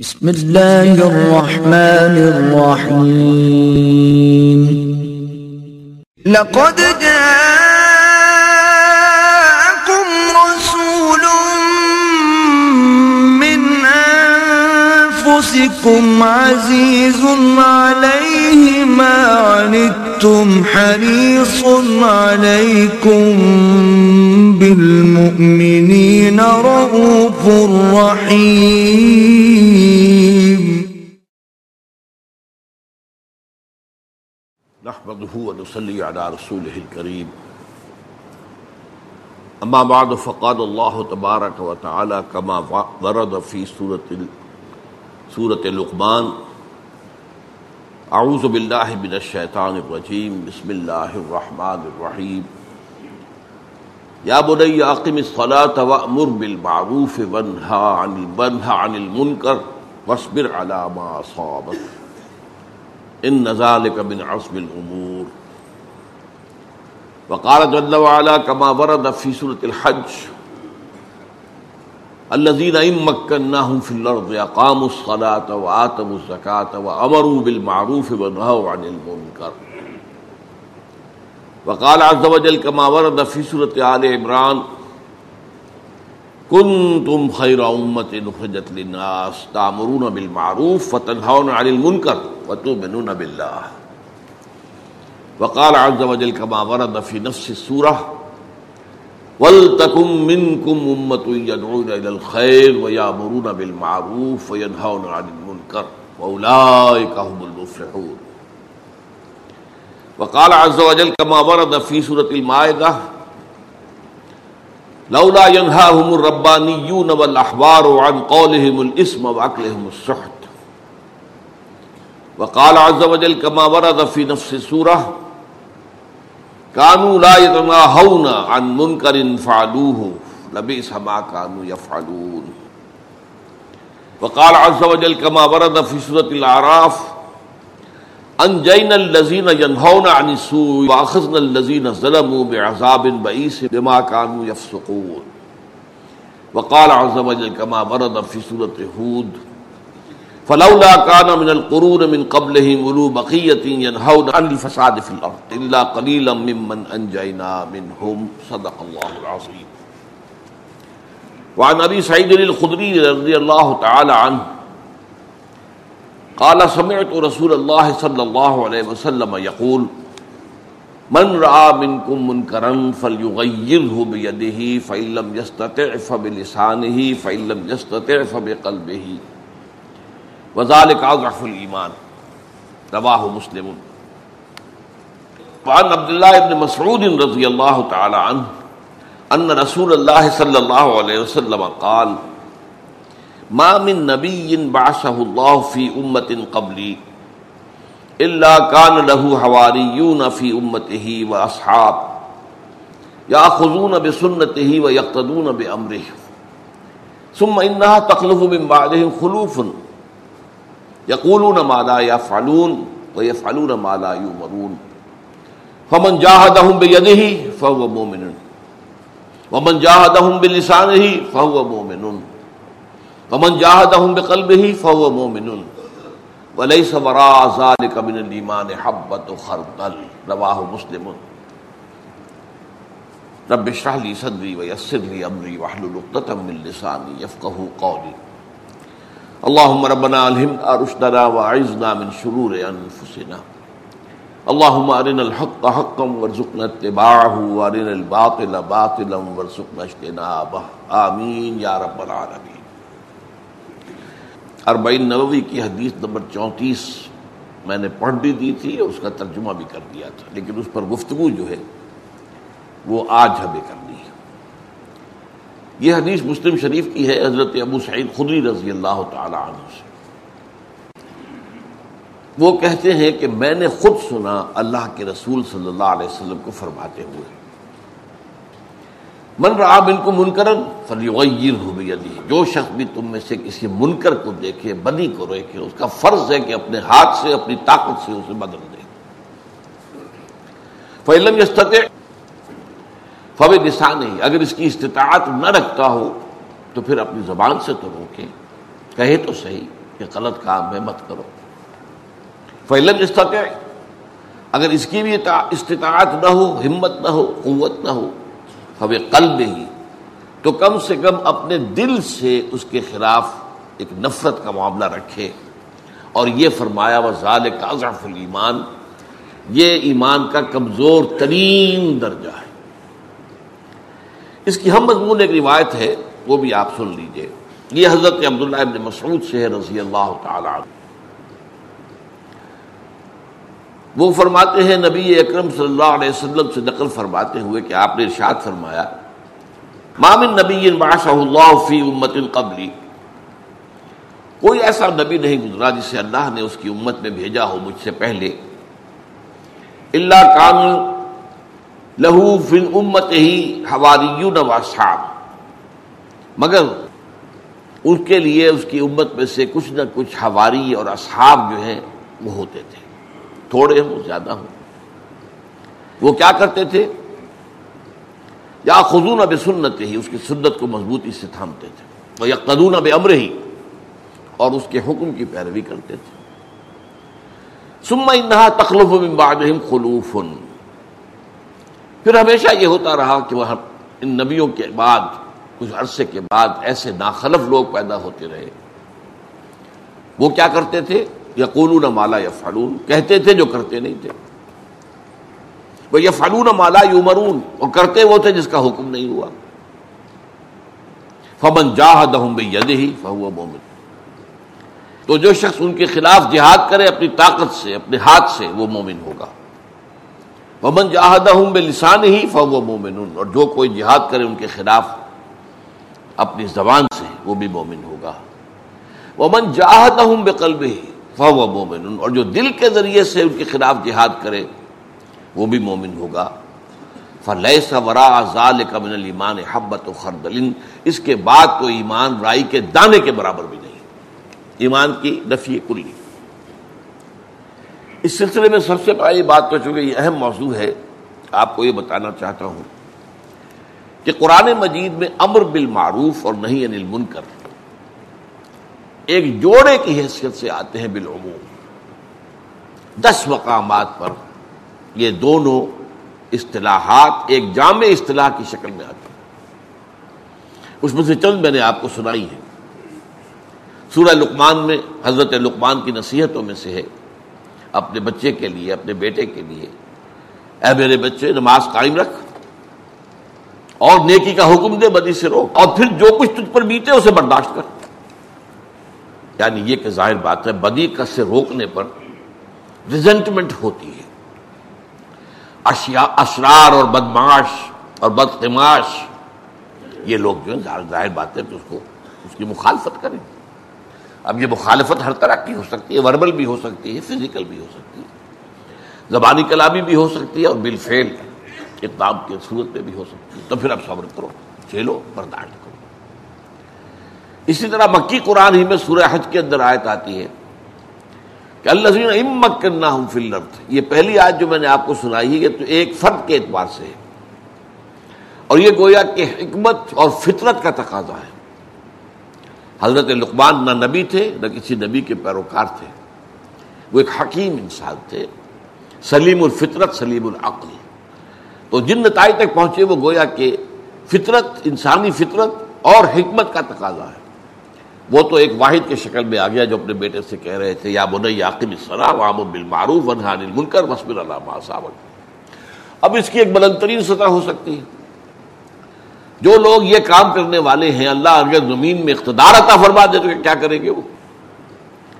بسم الله الرحمن الرحيم. لقد جاءكم رسول من أنفسكم عزيز عليه ما عنتم حريص عليكم بالمؤمنين رؤوف رحيم. نحمده ونصلي على رسوله الكريم. أما بعد، فقال الله تبارك وتعالى كما ورد في سورة سورة لقمان أعوذ بالله من الشيطان الرجيم بسم الله الرحمن الرحيم يا بني أقم الصلاة وأمر بالمعروف وانهى عن وانهى عن المنكر واصبر على ما أصابك ان ذلك من عصب الامور۔ وقال جل وعلا كما ورد في سوره الحج الذين ان مكناهم في الارض اقاموا الصلاه واتوا الزكاه وامروا بالمعروف ونهوا عن المنكر وقال عز وجل كما ورد في سوره ال عمران كنتم خير امه اخرجت للناس تامرون بالمعروف وتنهون عن المنكر وتؤمنون بالله وقال عز وجل كما ورد في نفس السوره ولتكن منكم امه يدعون الى الخير ويامرون بالمعروف وينهون عن المنكر واولئك هم المفلحون. وقال عز وجل كما ورد في سوره المائده لولا ينهاهم الربانيون والاحبار عن قولهم الاسم واكلهم السحت. وقال عز وجل كما ورد في نفس السوره كانوا لا يتناهون عن منكر فعلوه لبئس ما كانوا يفعلون وقال عز وجل كما ورد في سوره الاعراف انجينا الذين ينهون عن السوء واخذنا الذين ظلموا بعذاب بئيس بما كانوا يفسقون وقال عز وجل كما ورد في سوره هود فلولا كان من القرون من قبلهم اولو بقيه ينهون عن الفساد في الارض الا قليلا ممن انجينا منهم. صدق الله العظيم. وعن ابي سعيد الخدري رضي الله تعالى عنه قال سمعت رسول الله صلى الله عليه وسلم يقول من راى منكم منكرا فليغيره بيده فان لم يستطع فبلسانه فان لم يستطع فبقلبه. وذلك اضعف الايمان رواه مسلم. وعن عبد الله بن مسعود رضي الله تعالى عنه ان رسول الله صلى الله عليه وسلم قال ما من نبی بعثه الله في امه قبلي الا كان له حواریون في امته واصحاب ياخذون بسنته ويقتدون بامره ثم انها تخلف من بعدهم خلوف يقولون ما لا يفعلون ويفعلون ما لا يؤمرون فمن جاهدهم بيده فهو مؤمن ومن جاهدهم بلسانه فهو مؤمن ومن جاہد ہوں بے جاهدهم بقلبه فهو مؤمن وليس وراء ذلك من الايمان حبة خردل. رواه مسلم. رب اشرح لي صدري ويسر لي امري واحلل عقدة من لساني يفقهوا قولي اللهم ربنا الهمنا رشدنا واعذنا من شرور انفسنا اللهم ارنا الحق حقا وارزقنا اتباعه وارنا الباطل باطلا وارزقنا اجتنابه. آمين يا رب العالمين اربعین نووی کی حدیث نمبر چونتیس میں نے پڑھ بھی دی تھی اور اس کا ترجمہ بھی کر دیا تھا، لیکن اس پر گفتگو جو ہے وہ آج ہمیں کرنی ہے۔ یہ حدیث مسلم شریف کی ہے، حضرت ابو سعید خدری رضی اللہ تعالی عنہ سے۔ وہ کہتے ہیں کہ میں نے خود سنا اللہ کے رسول صلی اللہ علیہ وسلم کو فرماتے ہوئے۔ من رہا ان کو منکرن فلیغیر ہو جو شخص بھی تم میں سے کسی منکر کو دیکھے، بدی کو دیکھے اس کا فرض ہے کہ اپنے ہاتھ سے، اپنی طاقت سے اسے بدل دے۔ فعلم استطع فو نسان نہیں، اگر اس کی استطاعت نہ رکھتا ہو تو پھر اپنی زبان سے تو روکے کہے تو صحیح کہ غلط کام ہے، مت کرو۔ فیلم استطع اگر اس کی بھی استطاعت نہ ہو، ہمت نہ ہو، قوت نہ ہو ہمیں قلب ہی، تو کم سے کم اپنے دل سے اس کے خلاف ایک نفرت کا معاملہ رکھے۔ اور یہ فرمایا و ظال کا المان یہ ایمان کا کمزور ترین درجہ ہے۔ اس کی ہم مضمون ایک روایت ہے، وہ بھی آپ سن لیجیے۔ یہ حضرت عبداللہ ابن مسعود سے ہے، رضی اللہ تعالی عنہ۔ وہ فرماتے ہیں، نبی اکرم صلی اللہ علیہ وسلم سے نقل فرماتے ہوئے کہ آپ نے ارشاد فرمایا مامن نبی اللہ فی امت قبلی۔ کوئی ایسا نبی نہیں گزرا جسے اللہ نے اس کی امت میں بھیجا ہو مجھ سے پہلے۔ اللہ کان لہو فن امت ہی ہواری مگر اس کے لیے اس کی امت میں سے کچھ نہ کچھ ہواری اور اصحاب جو ہیں وہ ہوتے تھے۔ تھوڑے ہوں، زیادہ ہوں۔ وہ کیا کرتے تھے؟ یا خزون اب سنت ہی اس کی سنت کو مضبوطی سے تھامتے تھے۔ وہ یا قدون اب امر ہی اور اس کے حکم کی پیروی کرتے تھے۔ سما انہا تخلف خلوف پھر ہمیشہ یہ ہوتا رہا کہ وہ ان نبیوں کے بعد، کچھ عرصے کے بعد ایسے ناخلف لوگ پیدا ہوتے رہے۔ وہ کیا کرتے تھے؟ یا مالا یا فالون کہتے تھے جو کرتے نہیں تھے۔ وہ یہ فالون مالا یو مرون اور کرتے وہ تھے جس کا حکم نہیں ہوا۔ فمن جاہ دہم ید ہی فہو مومن۔ تو جو شخص ان کے خلاف جہاد کرے، اپنی طاقت سے، اپنے ہاتھ سے وہ مومن ہوگا۔ ومن جاہدہ ہوں بے لسان ہی فو مومن اور جو کوئی جہاد کرے ان کے خلاف اپنی زبان سے، وہ بھی مومن ہوگا۔ ومن جاہدہ ہوں بے قلب ہی فو مومن اور جو دل کے ذریعے سے ان کے خلاف جہاد کرے، وہ بھی مومن ہوگا۔ فلیس ورا ذال کا من المان حبت و خردلن اس کے بعد تو ایمان رائی کے دانے کے برابر بھی نہیں۔ ایمان کی نفی کلی۔ اس سلسلے میں سب سے پہلی بات تو چونکہ یہ اہم موضوع ہے، آپ کو یہ بتانا چاہتا ہوں کہ قرآن مجید میں امر بالمعروف اور نہیں انل منکر ایک جوڑے کی حیثیت سے آتے ہیں بالعموم۔ دس مقامات پر یہ دونوں اصطلاحات ایک جامع اصطلاح کی شکل میں آتی ہیں۔ اس میں سے چند میں نے آپ کو سنائی ہے سورہ لقمان میں حضرت لقمان کی نصیحتوں میں سے ہے۔ اپنے بچے کے لیے، اپنے بیٹے کے لیے۔ اے میرے بچے، نماز قائم رکھ اور نیکی کا حکم دے، بدی سے روک اور پھر جو کچھ تجھ پر بیتے اسے برداشت کر۔ یعنی یہ کہ ظاہر بات ہے، بدی کا سے روکنے پر ریزنٹمنٹ ہوتی ہے۔ اشیاء اشرار اور بدماش اور بدقماش، یہ لوگ جو ہیں، ظاہر بات ہے کہ اس کو، اس کی مخالفت کریں۔ اب یہ مخالفت ہر طرح کی ہو سکتی ہے، وربل بھی ہو سکتی ہے فزیکل بھی ہو سکتی ہے۔ زبانی کلامی بھی ہو سکتی ہے اور بل فیل کتاب کی صورت میں بھی ہو سکتی ہے۔ تو پھر اب صبر کرو چلو برداشت کرو۔ اسی طرح مکی قرآن ہی میں سورہ حج کے اندر آیت آتی ہے کہ اللہ امک کرنا ہوں فلرت یہ پہلی آیت جو میں نے آپ کو سنائی ہے تو ایک فرد کے اعتبار سے ہے۔ اور یہ گویا کہ حکمت اور فطرت کا تقاضا ہے۔ حضرت لقمان نہ نبی تھے نہ کسی نبی کے پیروکار تھے۔ وہ ایک حکیم انسان تھے۔ سلیم الفطرت، سلیم العقل۔ تو جن نتائج تک پہنچے وہ گویا کہ فطرت، انسانی فطرت اور حکمت کا تقاضا ہے۔ وہ تو ایک واحد کے شکل میں آ گیا جو اپنے بیٹے سے کہہ رہے تھے، یا بنئی عاقب السلام عام بالمعروف ونحان المنکر وسبر اللہ صاحب اب اس کی ایک بلند ترین سطح ہو سکتی ہے۔ جو لوگ یہ کام کرنے والے ہیں، اللہ اگر زمین میں اقتدار عطا فرما دے تو کیا کریں گے وہ؟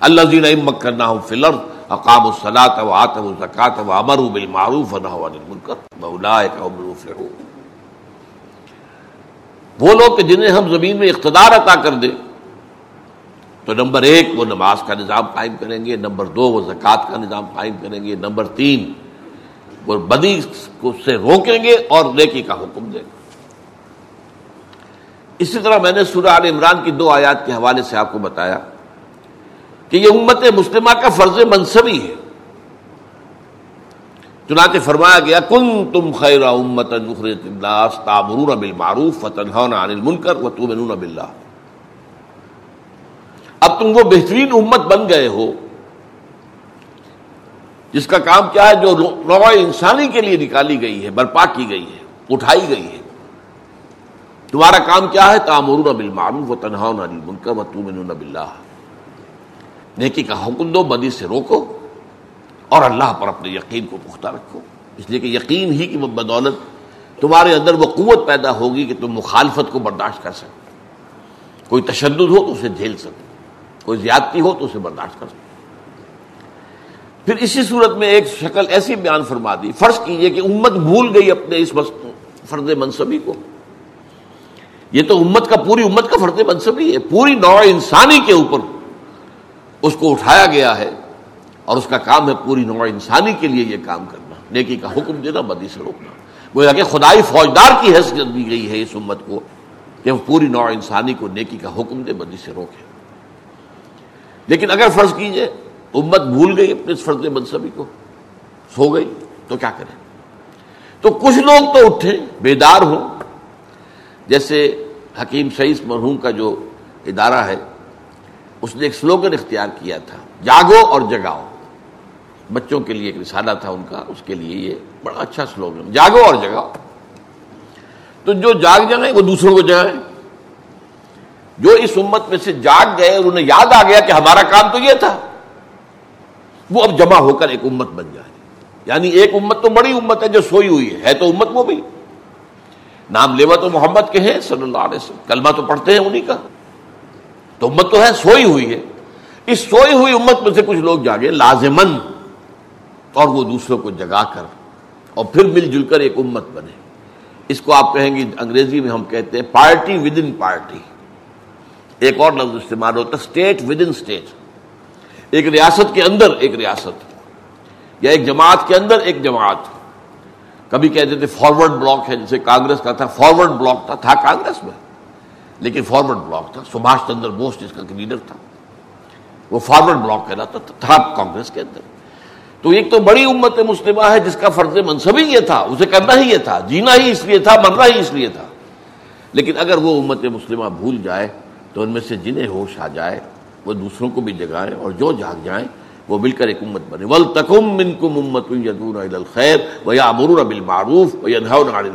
اللہ زین امک کرنا ہوں فلر اقام الصلاۃ و آت و زکات و امر بالمعروف وہ لوگ کہ جنہیں ہم زمین میں اقتدار عطا کر دیں، تو نمبر ایک وہ نماز کا نظام قائم کریں گے، نمبر دو وہ زکوٰۃ کا نظام قائم کریں گے، نمبر تین وہ بدی کو سے روکیں گے اور نیکی کا حکم دیں گے۔ اسی طرح میں نے سورہ عال عمران کی دو آیات کے حوالے سے آپ کو بتایا کہ یہ امت مسلمہ کا فرض منصبی ہے۔ چنانچہ فرمایا گیا کن تم خیر امت بالمعروف فتح عن المنکر و تم باللہ۔ اب اب تم وہ بہترین امت بن گئے ہو، جس کا کام کیا ہے، جو نوع انسانی کے لیے نکالی گئی ہے، برپا کی گئی ہے، اٹھائی گئی ہے۔ تمہارا کام کیا ہے؟ تعمر بالمعروف و تنہا علی منکر و تم بلّہ نیکی کا حکم دو، بدی سے روکو اور اللہ پر اپنے یقین کو پختہ رکھو۔ اس لیے کہ یقین ہی کی بدولت تمہارے اندر وہ قوت پیدا ہوگی کہ تم مخالفت کو برداشت کر سکو کوئی تشدد ہو تو اسے جھیل سکو کوئی زیادتی ہو تو اسے برداشت کر سکو پھر اسی صورت میں ایک شکل ایسی بیان فرما دی۔ فرض کیجیے کہ امت بھول گئی اپنے اس فرد منصبی کو۔ یہ تو امت کا پوری امت کا فرد منصبی ہے، پوری نوع انسانی کے اوپر اس کو اٹھایا گیا ہے اور اس کا کام ہے پوری نوع انسانی کے لیے یہ کام کرنا، نیکی کا حکم دینا، بدی سے روکنا۔ وہ کہ خدائی فوجدار کی حیثیت دی گئی ہے اس امت کو کہ وہ پوری نوع انسانی کو نیکی کا حکم دے، بدی سے روکے۔ لیکن اگر فرض کیجیے، امت بھول گئی اپنے اس فرض منصبی کو، سو گئی، تو کیا کریں؟ تو کچھ لوگ تو اٹھے بیدار ہوں۔ جیسے حکیم شعیس مرحوم کا جو ادارہ ہے، اس نے ایک سلوگن اختیار کیا تھا، جاگو اور جگاؤ۔ بچوں کے لیے ایک رسالہ تھا ان کا، اس کے لیے یہ بڑا اچھا سلوگن۔ جاگو اور جگاؤ۔ تو جو جاگ جائیں، وہ دوسروں کو جگائیں جو اس امت میں سے جاگ گئے اور انہیں یاد آ گیا کہ ہمارا کام تو یہ تھا۔ وہ اب جمع ہو کر ایک امت بن جائے۔ یعنی ایک امت تو بڑی امت ہے جو سوئی ہوئی ہے۔ ہے تو امت وہ بھی۔ نام لیوا تو محمد کے ہیں صلی اللہ علیہ وسلم۔ کلمہ تو پڑھتے ہیں انہی کا۔ تو امت تو ہے، سوئی ہوئی ہے۔ اس سوئی ہوئی امت میں سے کچھ لوگ جاگے لازمن اور وہ دوسروں کو جگا کر اور پھر مل جل کر ایک امت بنے۔ اس کو آپ کہیں گے انگریزی میں ہم کہتے ہیں پارٹی ود ان پارٹی ایک اور لفظ استعمال ہوتا ہے اسٹیٹ ود ان اسٹیٹ ایک ریاست کے اندر ایک ریاست، یا ایک جماعت کے اندر ایک جماعت۔ کبھی کہتے تھے فارورڈ بلاک ہے، جسے کانگریس کا تھا فارورڈ بلاک تھا تھا کانگریس میں۔ لیکن فارورڈ بلاک تھا، سبھاش چندر بوس جس کا لیڈر تھا، وہ فارورڈ بلاک کہلاتا تھا کانگریس کے اندر۔ تو ایک تو بڑی امت مسلمہ ہے جس کا فرض منصبی یہ تھا، اسے کرنا ہی یہ تھا، جینا ہی اس لیے تھا، مرنا ہی اس لیے تھا۔ لیکن اگر وہ امت مسلمہ بھول جائے تو ان میں سے جنہیں ہوش آ جائے، وہ دوسروں کو بھی جگائیں اور جو جاگ جائیں وہ مل کر ایک امت بنے۔ ول تکم من کم امت خیر و یا امر ابل معروف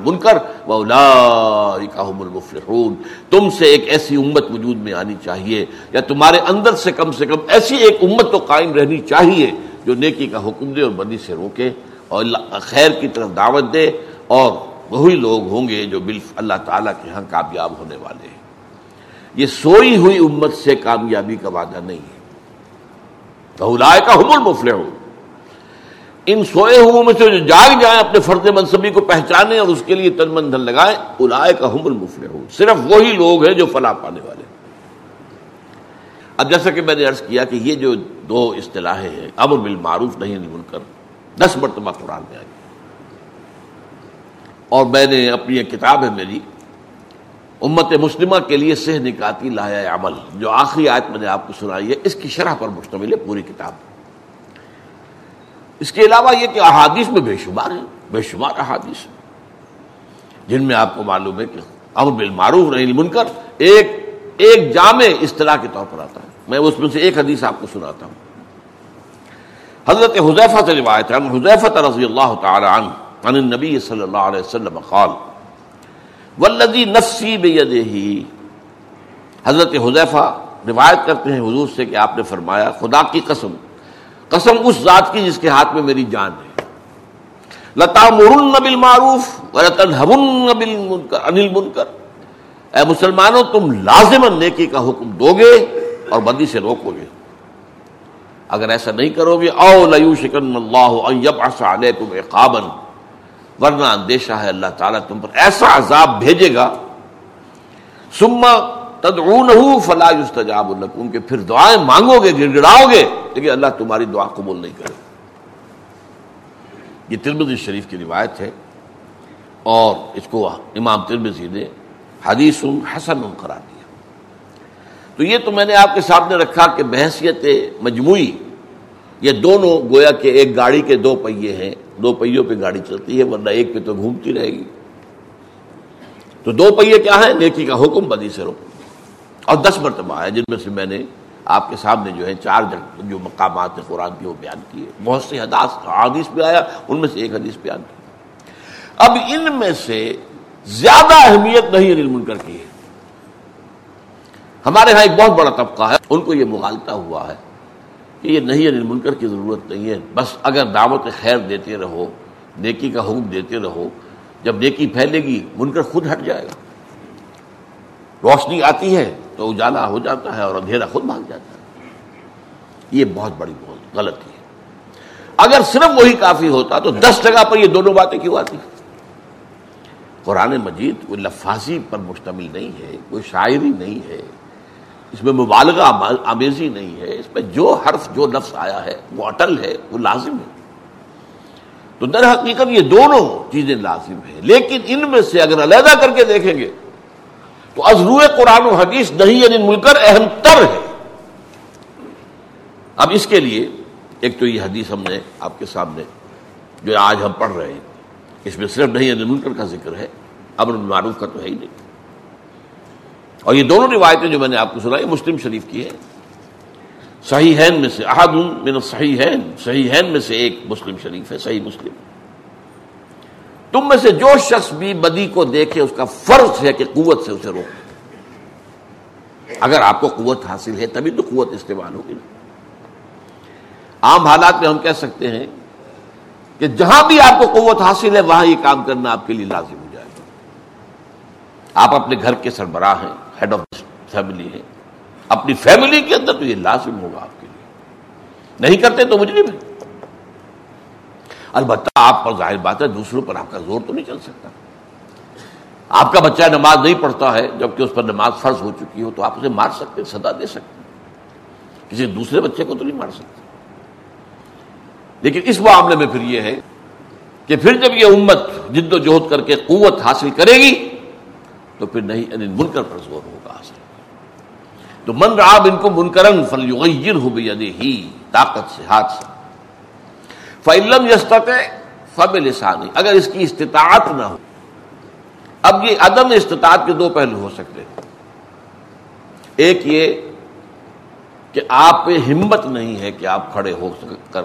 منکر و المفلحون۔ تم سے ایک ایسی امت وجود میں آنی چاہیے یا تمہارے اندر سے کم سے کم ایسی ایک امت تو قائم رہنی چاہیے جو نیکی کا حکم دے اور بدی سے روکے اور خیر کی طرف دعوت دے اور وہی لوگ ہوں گے جو بل اللہ تعالیٰ کے ہاں کامیاب ہونے والے ہیں۔ یہ سوئی ہوئی امت سے کامیابی کا وعدہ نہیں ہے۔ لائے کا حمل مفلے ہو ان سوئے ہوئے میں سے جو جاگ جائیں اپنے فرد منصبی کو پہچانے اور اس کے لیے تن من دھن لگائیں الائے کا حمل مفلے ہو صرف وہی لوگ ہیں جو فلاح پانے والے۔ اب جیسا کہ میں نے عرض کیا کہ یہ جو دو اصطلاحیں ہیں، امر بالمعروف نہیں بن کر دس مرتبہ قرآن میں آئی۔ اور میں نے اپنی ایک کتاب ہے میری امت مسلمہ کے لیے سہ نکاتی لایا عمل، جو آخری آیت میں نے آپ کو سنائی ہے، اس کی شرح پر مشتمل ہے پوری کتاب۔ اس کے علاوہ یہ کہ احادیث میں بے شمار ہیں، بے شمار احادیث جن میں آپ کو معلوم ہے کہ امر بالمعروف نہیں من کر ایک ایک جامع اصطلاح کے طور پر آتا ہے۔ میں اس میں سے ایک حدیث آپ کو سناتا ہوں۔ حضرت حضیفہ سے روایت ہے حضیفہ رضی اللہ تعالی عنہ عن النبی صلی اللہ علیہ وسلم قال ولدی نفسی بے حضرت حضیفہ روایت کرتے ہیں حضور سے کہ آپ نے فرمایا، خدا کی قسم قسم اس ذات کی جس کے ہاتھ میں میری جان ہے۔ لتا مرنبل معروف انل منکر۔ اے مسلمانوں، تم لازم نیکی کا حکم دو گے اور بدی سے روکو گے اگر ایسا نہیں کرو گے، او لو شکن اللہ علیکم عقابا۔ ورنہ اندیشہ ہے اللہ تعالیٰ تم پر ایسا عذاب بھیجے گا۔ سما تدعون فلا یستجاب لکم کہ پھر دعائیں مانگو گے گڑ گڑاؤ گے، لیکن اللہ تمہاری دعا قبول نہیں کرے۔ یہ ترمزی شریف کی روایت ہے اور اس کو امام ترمزی نے حدیث حسن قرار دیا۔ تو یہ تو میں نے آپ کے سامنے رکھا کہ بحثیت مجموعی یہ دونوں گویا کہ ایک گاڑی کے دو پہیے ہیں، دو پہیوں پہ گاڑی چلتی ہے، ورنہ ایک پہ تو گھومتی رہے گی۔ تو دو پہیے کیا ہے نیکی کا حکم، بدی سے روک اور دس مرتبہ ہے جن میں سے میں نے آپ کے سامنے جو ہے چار جو مقامات ہیں قرآن کی وہ بیان کیے۔ بہت سے حدیث بھی آیا، ان میں سے ایک حدیث بیان کی۔ اب ان میں سے زیادہ اہمیت نہیں انل منکر کی ہے۔ ہمارے ہاں ایک بہت بڑا طبقہ ہے، ان کو یہ مغالتا ہوا ہے۔ کہ یہ نہیں انل منکر کی ضرورت نہیں ہے۔ بس اگر دعوت خیر دیتے رہو، نیکی کا حکم دیتے رہو، جب نیکی پھیلے گی، منکر خود ہٹ جائے گا۔ روشنی آتی ہے تو اجالا ہو جاتا ہے اور اندھیرا خود بھاگ جاتا ہے۔ یہ بہت بڑی بہت غلطی ہے۔ اگر صرف وہی کافی ہوتا تو دس جگہ پر یہ دونوں باتیں کیوں آتی؟ قرآن مجید کوئی لفاظی پر مشتمل نہیں ہے، کوئی شاعری نہیں ہے۔ اس میں مبالغہ آمیزی نہیں ہے۔ اس میں جو حرف، جو لفظ آیا ہے، وہ اٹل ہے، وہ لازم ہے۔ تو در حقیقت یہ دونوں چیزیں لازم ہیں۔ لیکن ان میں سے اگر علیحدہ کر کے دیکھیں گے، تو ازرو قرآن و حدیث نہیں یعنی ملکر اہم تر ہے۔ اب اس کے لیے ایک تو یہ حدیث ہم نے آپ کے سامنے جو آج ہم پڑھ رہے ہیں، اس میں صرف نہیں یعنی ملکر کا ذکر ہے۔ امر معروف کا تو ہے ہی نہیں۔ اور یہ دونوں روایتیں جو میں نے آپ کو سنائی مسلم شریف کی ہے صحیح ہین میں سے احد من صحیح ہین صحیح ہین میں سے ایک مسلم شریف ہے، صحیح مسلم۔ تم میں سے جو شخص بھی بدی کو دیکھے، اس کا فرض ہے کہ قوت سے اسے روکے اگر آپ کو قوت حاصل ہے، تبھی تو قوت استعمال ہوگی نا۔ عام حالات میں ہم کہہ سکتے ہیں کہ جہاں بھی آپ کو قوت حاصل ہے، وہاں یہ کام کرنا آپ کے لیے لازم ہو جائے گا۔ آپ اپنے گھر کے سربراہ ہیں۔ ہیڈ آف فیملی ہیں اپنی فیملی کے اندر تو یہ لازم ہوگا آپ کے لیے۔ نہیں کرتے تو مجھے نہیں البتہ آپ پر ظاہر بات ہے، دوسروں پر آپ کا زور تو نہیں چل سکتا۔ آپ کا بچہ نماز نہیں پڑھتا ہے، جبکہ اس پر نماز فرض ہو چکی ہو، تو آپ اسے مار سکتے سدا دے سکتے کسی دوسرے بچے کو تو نہیں مار سکتے۔ لیکن اس معاملے میں پھر یہ ہے کہ پھر جب یہ امت جد و جہد کر کے قوت حاصل کرے گی تو پھر نہیں یعنی منکر پر زور ہوگا حاصل۔ تو من رہا ان کو منکرن فل ہو ہی طاقت سے، ہاتھ سے۔ فعلم یستط فب لسانی اگر اس کی استطاعت نہ ہو۔ اب یہ عدم استطاعت کے دو پہلو ہو سکتے ہیں۔ ایک یہ کہ آپ پہ ہمت نہیں ہے کہ آپ کھڑے ہو کر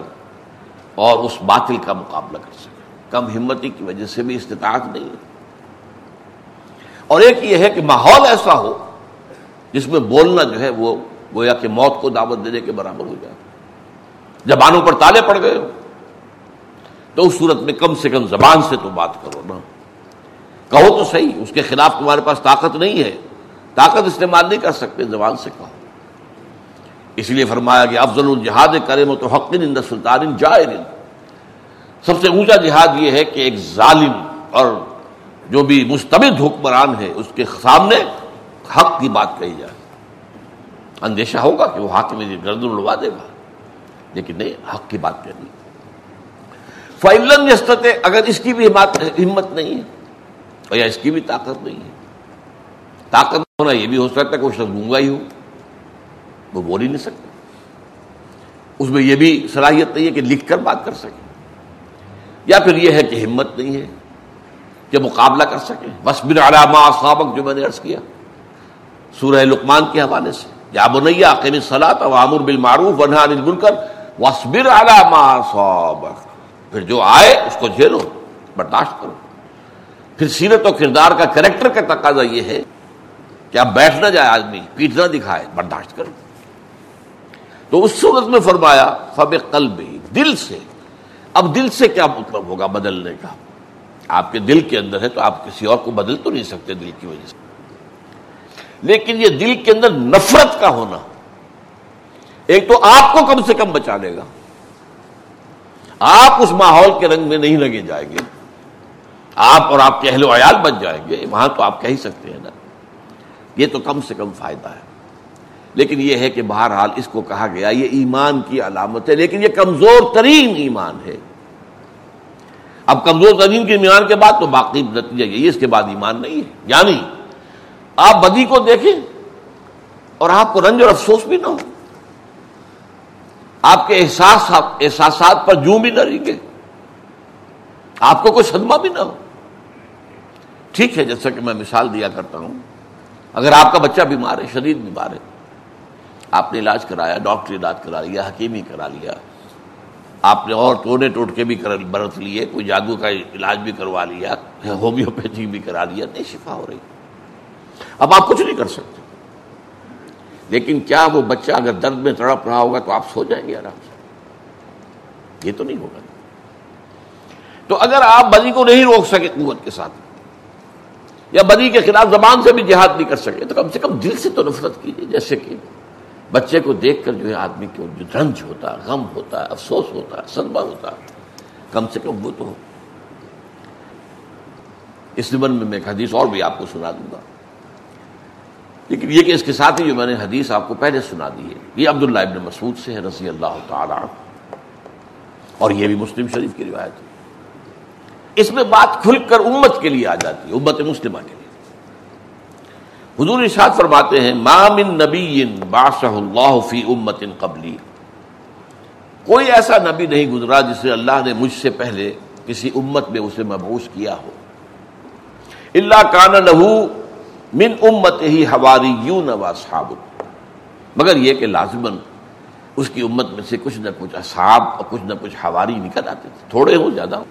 اور اس باطل کا مقابلہ کر سکیں۔ کم ہمتی کی وجہ سے بھی استطاعت نہیں ہے۔ اور ایک یہ ہے کہ ماحول ایسا ہو جس میں بولنا جو ہے وہ گویا کہ موت کو دعوت دینے کے برابر ہو جائے زبانوں پر تالے پڑ گئے ہو تو اس صورت میں کم سے کم زبان سے تو بات کرو نا۔ کہو تو صحیح، اس کے خلاف تمہارے پاس طاقت نہیں ہے۔ طاقت استعمال نہیں کر سکتے، زبان سے کہو۔ اس لیے فرمایا کہ افضل الجہاد کرے تو حق سلطان جائر۔ سب سے اونچا جہاد یہ ہے کہ ایک ظالم اور جو بھی مستبد حکمران ہے اس کے سامنے حق کی بات کہی جائے۔ اندیشہ ہوگا کہ وہ حق میں گردن اڑوا دے گا۔ لیکن نہیں، حق کی بات کہنی۔ فعلن یستتے اگر اس کی بھی ہمت نہیں ہے یا اس کی بھی طاقت نہیں ہے۔ طاقت ہونا یہ بھی ہو سکتا ہے کہ وہ شخص گونگا ہی ہو۔ وہ بول ہی نہیں سکتا۔ اس میں یہ بھی صلاحیت نہیں ہے کہ لکھ کر بات کر سکے۔ یا پھر یہ ہے کہ ہمت نہیں ہے۔ کہ مقابلہ کر سکے بس بن علامہ سابق جو میں نے عرض کیا۔ سورہ لقمان کے حوالے سے۔ یا بنیا قیم صلاح عامر بال معروف ونہا بن کر وسبر علامہ سابق پھر جو آئے اس کو جھیلو، برداشت کرو۔ پھر سیرت و کردار کا کریکٹر کا تقاضا یہ ہے کہ اب بیٹھ نہ جائے آدمی پیٹ نہ دکھائے، برداشت کرو۔ تو اس صورت میں فرمایا فب قلب دل سے۔ اب دل سے کیا مطلب ہوگا بدلنے کا؟ آپ کے دل کے اندر ہے تو آپ کسی اور کو بدل تو نہیں سکتے دل کی وجہ سے۔ لیکن یہ دل کے اندر نفرت کا ہونا ایک تو آپ کو کم سے کم بچا لے گا۔ آپ اس ماحول کے رنگ میں نہیں لگے جائیں گے۔ آپ اور آپ کے اہل و عیال بچ جائیں گے۔ وہاں تو آپ کہہ سکتے ہیں نا۔ یہ تو کم سے کم فائدہ ہے۔ لیکن یہ ہے کہ بہرحال اس کو کہا گیا، یہ ایمان کی علامت ہے۔ لیکن یہ کمزور ترین ایمان ہے۔ اب کمزور ترین کے ایمان کے بعد تو باقی نتیجہ یہی اس کے بعد ایمان نہیں ہے۔ یعنی آپ بدی کو دیکھیں اور آپ کو رنج اور افسوس بھی نہ ہو۔ آپ کے احساس، احساسات پر جوں بھی نہ رہیں آپ کو کوئی صدمہ بھی نہ ہو۔ ٹھیک ہے، جیسا کہ میں مثال دیا کرتا ہوں۔ اگر آپ کا بچہ بیمار ہے شدید بیمار ہے، آپ نے علاج کرایا، ڈاکٹر علاج کرا لیا حکیمی کرا لیا آپ نے اور ٹونے ٹوٹ کے بھی برت لیے، کوئی جادو کا علاج بھی کروا لیا، ہومیوپیتھی بھی کرا لیا، نہیں شفا ہو رہی۔ اب آپ کچھ نہیں کر سکتے۔ لیکن کیا وہ بچہ اگر درد میں تڑپ رہا ہوگا تو آپ سو جائیں گے آرام سے۔ یہ تو نہیں ہوگا۔ تو اگر آپ بدی کو نہیں روک سکے قوت کے ساتھ، یا بدی کے خلاف زبان سے بھی جہاد نہیں کر سکے، تو کم سے کم دل سے تو نفرت کیجیے جیسے کہ بچے کو دیکھ کر جو ہے آدمی کو جو رنج ہوتا ہے، غم ہوتا ہے، افسوس ہوتا ہے، صدمہ ہوتا کم سے کم وہ تو ہو۔ اس زمن میں میں ایک حدیث اور بھی آپ کو سنا دوں گا۔ لیکن یہ کہ اس کے ساتھ ہی جو میں نے حدیث آپ کو پہلے سنا دی ہے، یہ عبداللہ ابن مسعود سے ہے، رضی اللہ تعالی اور یہ بھی مسلم شریف کی روایت ہے۔ اس میں بات کھل کر امت کے لیے آ جاتی ہے، امت مسلمہ کے لیے۔ حضور ارشاد فرماتے ہیں مامن نبی بادشاہ اللہ فی امت قبلی. کوئی ایسا نبی نہیں گزرا جسے اللہ نے مجھ سے پہلے کسی امت میں اسے مبوس کیا ہو۔ اللہ کان لہو من امت ہی ہواری یوں نواساب مگر یہ کہ لازمن اس کی امت میں سے کچھ نہ کچھ اصحاب اور کچھ نہ کچھ ہواری نکل آتے تھے۔ تھوڑے ہو زیادہ ہو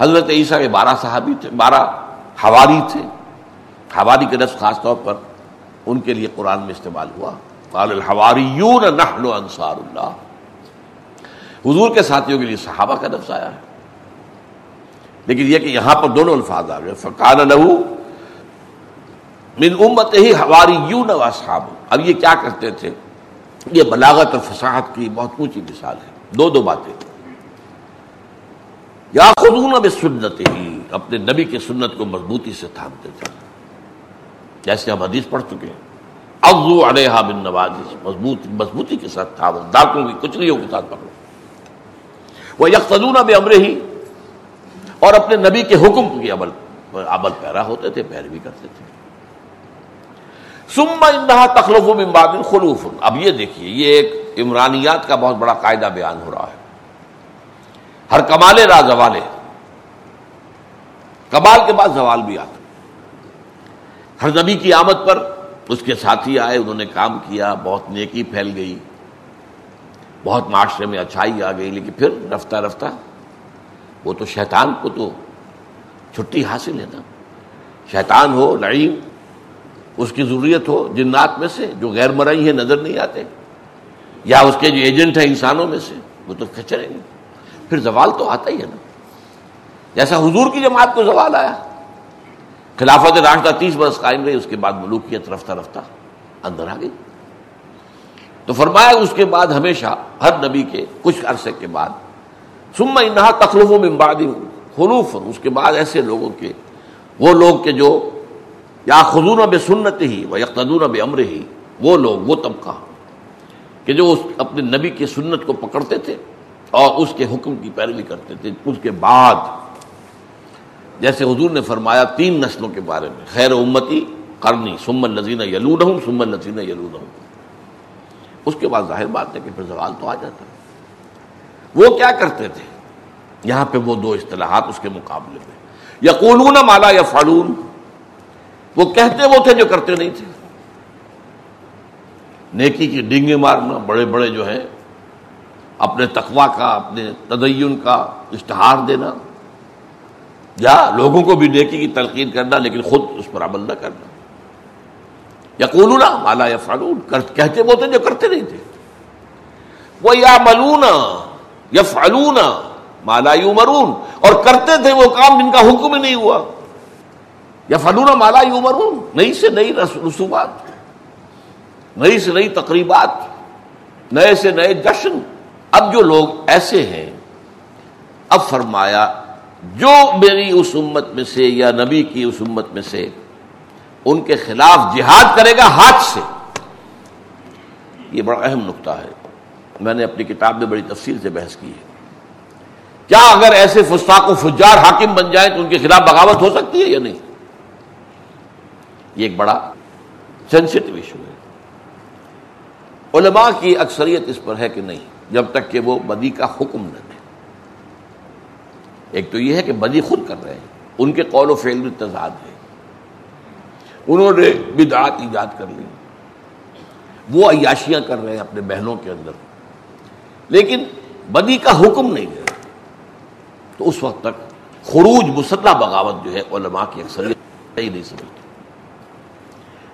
حضرت عیسیٰ کے بارہ صحابی تھے، بارہ ہواری تھے۔ ہواری کے لفظ خاص طور پر ان کے لیے قرآن میں استعمال ہوا۔ قال الحواریون نحن انصار اللہ۔ حضور کے ساتھیوں کے لیے صحابہ کا لفظ آیا ہے۔ لیکن یہ کہ یہاں پر دونوں الفاظ آ گئے۔ فقال لہو من امت ہی ہماری یوں اب یہ کیا کرتے تھے؟ یہ بلاغت اور فساحت کی بہت اونچی مثال ہے۔ دو دو باتیں۔ یا خود اب سنت ہی اپنے نبی کی سنت کو مضبوطی سے تھامتے تھے۔ جیسے ہم حدیث پڑھ چکے ہیں۔ ابو علیہ بن نواز مضبوط، مضبوطی کے ساتھ تھا ڈاکوں کی کچلیوں کے ساتھ پکڑو وہ یکسدون اب امر ہی اور اپنے نبی کے حکم کی عمل عمل پیرا ہوتے تھے، پیروی کرتے تھے۔ سما انہا تخلف امباد خلوف۔ اب یہ دیکھیے، یہ ایک عمرانیات کا بہت بڑا قاعدہ بیان ہو رہا ہے۔ ہر کمالے را زوالے کمال کے بعد زوال بھی آتا۔ ہر نبی کی آمد پر اس کے ساتھی آئے، انہوں نے کام کیا، بہت نیکی پھیل گئی۔ بہت معاشرے میں اچھائی آ گئی، لیکن پھر رفتہ رفتہ وہ تو شیطان کو تو چھٹی حاصل ہے نا۔ شیطان ہو لعیم اس کی ضروریت ہو، جنات میں سے جو غیر مرئی ہے نظر نہیں آتے۔ یا اس کے جو ایجنٹ ہیں، انسانوں میں سے، وہ تو کھچریں گے۔ پھر زوال تو آتا ہی ہے نا۔ جیسا حضور کی جماعت کو زوال آیا۔ خلافت راشدہ تیس برس قائم رہی، اس کے بعد ملوکیت رفتہ رفتہ اندر آ گئی۔ تو فرمایا اس کے بعد ہمیشہ ہر نبی کے کچھ عرصے کے بعد سما انہا تخلف و ممبادی خلوف۔ اس کے بعد ایسے لوگوں کے، وہ لوگ کے جو یا خزون بے سنت ہی و یکتدون بے امر ہی وہ لوگ، وہ طبقہ کہ جو اس اپنے نبی کی سنت کو پکڑتے تھے اور اس کے حکم کی پیروی کرتے تھے۔ اس کے بعد جیسے حضور نے فرمایا تین نسلوں کے بارے میں، خیر امتی کرنی سمن نذین یلون ہوں سمن نذین یلون ہوں اس کے بعد ظاہر بات ہے کہ پھر زوال تو آ جاتا ہے۔ وہ کیا کرتے تھے؟ یہاں پہ وہ دو اصطلاحات اس کے مقابلے میں۔ یا مالا یا فالون وہ کہتے وہ تھے جو کرتے نہیں تھے۔ نیکی کی ڈینگے مارنا، بڑے بڑے جو ہیں، اپنے تقوا کا، اپنے تدین کا، اشتہار دینا۔ یا لوگوں کو بھی نیکی کی تلقین کرنا لیکن خود اس پر عمل نہ کرنا۔ یا مالا یا فالون کہتے وہ تھے جو کرتے نہیں تھے۔ وہ یا ملونا یا فالونا مالا یو مرون اور کرتے تھے وہ کام جن کا حکم ہی نہیں ہوا۔ یا فلون مالا یو مرون نئی سے نئی رسومات۔ نئی سے نئی تقریبات۔ نئے سے نئے جشن۔ اب جو لوگ ایسے ہیں، اب فرمایا جو میری اس امت میں سے یا نبی کی اس امت میں سے ان کے خلاف جہاد کرے گا ہاتھ سے، یہ بڑا اہم نقطہ ہے۔ میں نے اپنی کتاب میں بڑی تفصیل سے بحث کی ہے۔ کیا اگر ایسے فستاق و فجار حاکم بن جائیں تو ان کے خلاف بغاوت ہو سکتی ہے یا نہیں؟ یہ ایک بڑا سینسٹو ایشو ہے۔ علماء کی اکثریت اس پر ہے کہ نہیں، جب تک کہ وہ بدی کا حکم نہ دے۔ ایک تو یہ ہے کہ بدی خود کر رہے ہیں۔ ان کے قول و فعل میں تضاد ہے انہوں نے بدعات ایجاد کر لی۔ وہ عیاشیاں کر رہے ہیں اپنے بہنوں کے اندر۔ لیکن بدی کا حکم نہیں دے رہا تو اس وقت تک خروج مسلح بغاوت جو ہے علماء کی اکثریت نہیں سمجھتی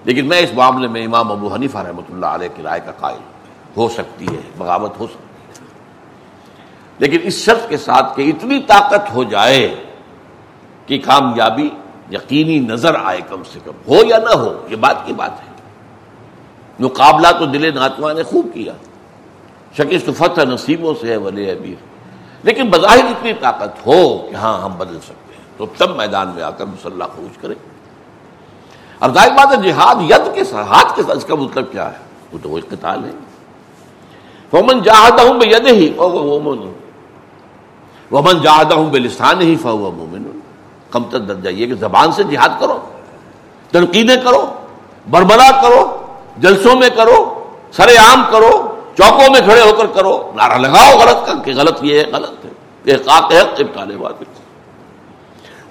لیکن میں اس معاملے میں امام ابو حنیفہ رحمۃ اللہ علیہ کی رائے کا قائل ہو سکتی ہے، بغاوت ہو سکتی ہے۔ لیکن اس شرط کے ساتھ کہ اتنی طاقت ہو جائے کہ کامیابی یقینی نظر آئے کم سے کم، ہو یا نہ ہو، یہ بات کی بات ہے۔ مقابلہ تو دل ناتما نے خوب کیا۔ شکست فتح نصیبوں سے ہے ولی ابیر لیکن بظاہر اتنی طاقت ہو کہ ہاں ہم بدل سکتے ہیں۔ تو تب میدان میں آ کر مسلح خروج کریں۔ اب ظاہر بات ہے، جہاد ید کے ساتھ، ہاتھ کے ساتھ، اس کا مطلب کیا ہے؟ وہ تو وہ قتال ہے۔ ومن جاہدہ ہوں بے ید ہی ومن جاہدہ ہوں بے لسان ہی فہو مومن کم تک درجہ یہ کہ زبان سے جہاد کرو، تنقیدیں کرو بربلا کرو، جلسوں میں کرو، سر عام کرو، چوکوں میں کھڑے ہو کر کرو۔ نعرہ لگاؤ غلط کا کہ غلط یہ ہے، غلط ہے۔ احقاق ہے ابتالے بات